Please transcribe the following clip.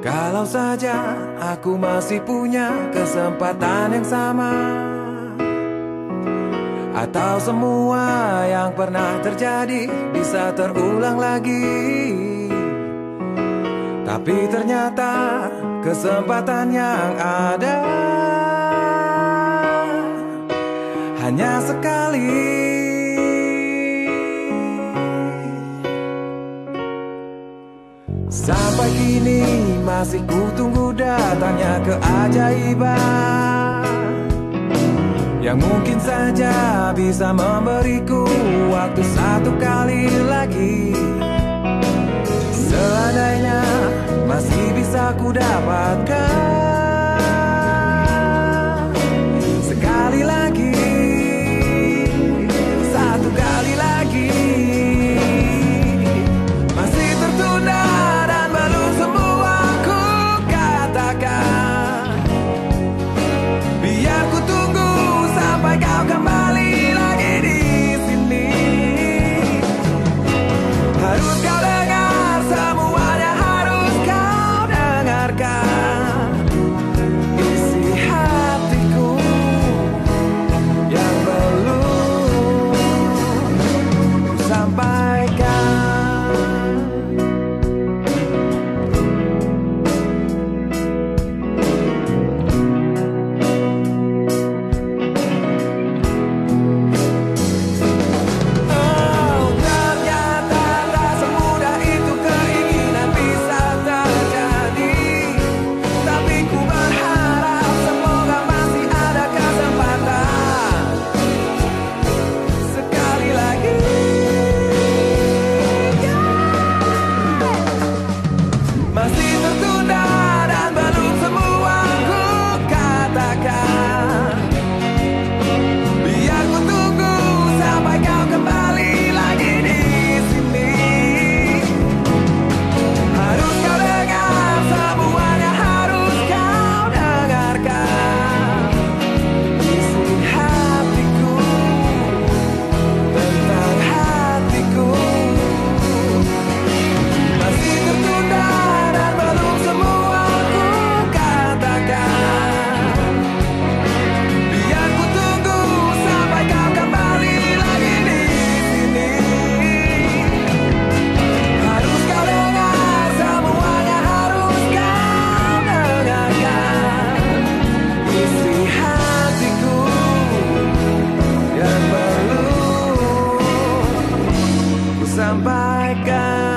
Kalau saja aku masih punya kesempatan yang sama Atau semua yang pernah terjadi bisa terulang lagi. Tapi ternyata kesempatan yang ada. Hanya sekali sampai kini masih ku tunggu datangnya keajaiban Yang mungkin saja bisa memberiku waktu satu kali lagi. Seandainya masih bisa ku dapatkan bye. like I